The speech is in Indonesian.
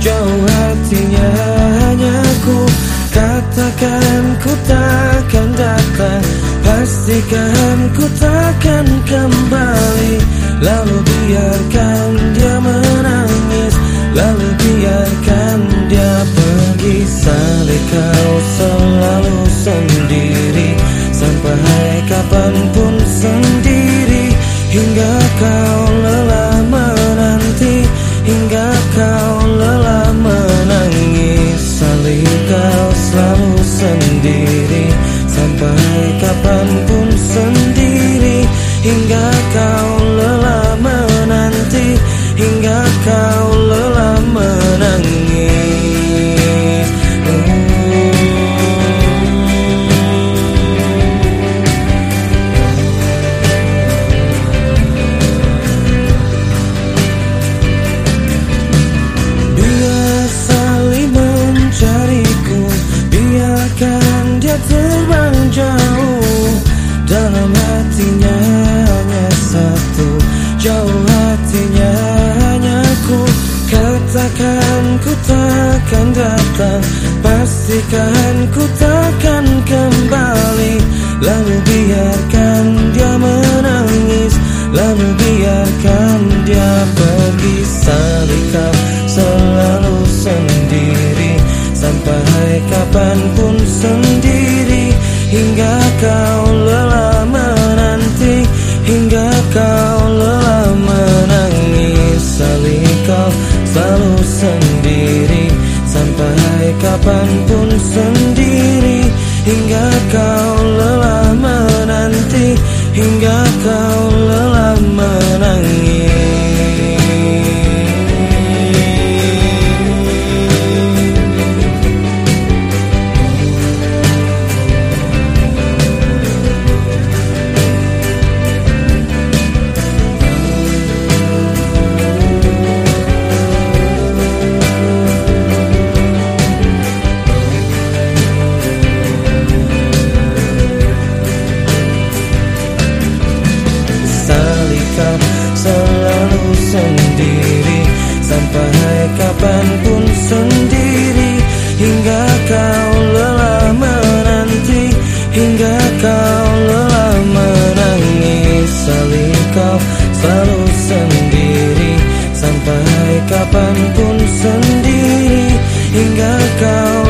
Jauh hatinya hanya ku Katakan ku takkan datang. Pastikan ku takkan kembali. Lalu biarkan dia menangis. Lalu biarkan dia pergi. Salih kau selalu Bukan ku takkan kembali. Lalu biarkan dia menangis. Lalu biarkan dia pergi. Saling selalu sendiri. Sampai kapan pun sendiri. Hingga kau lelah menanti. Hingga kau lelah menangis. Saling selalu sendiri. Sampai kapan pun sendiri Hingga kau lelah menanti Hingga kau lelah kau lelah menanti Hingga kau lelah menangis. Salih kau selalu sendiri Sampai kapan pun sendiri. Hingga kau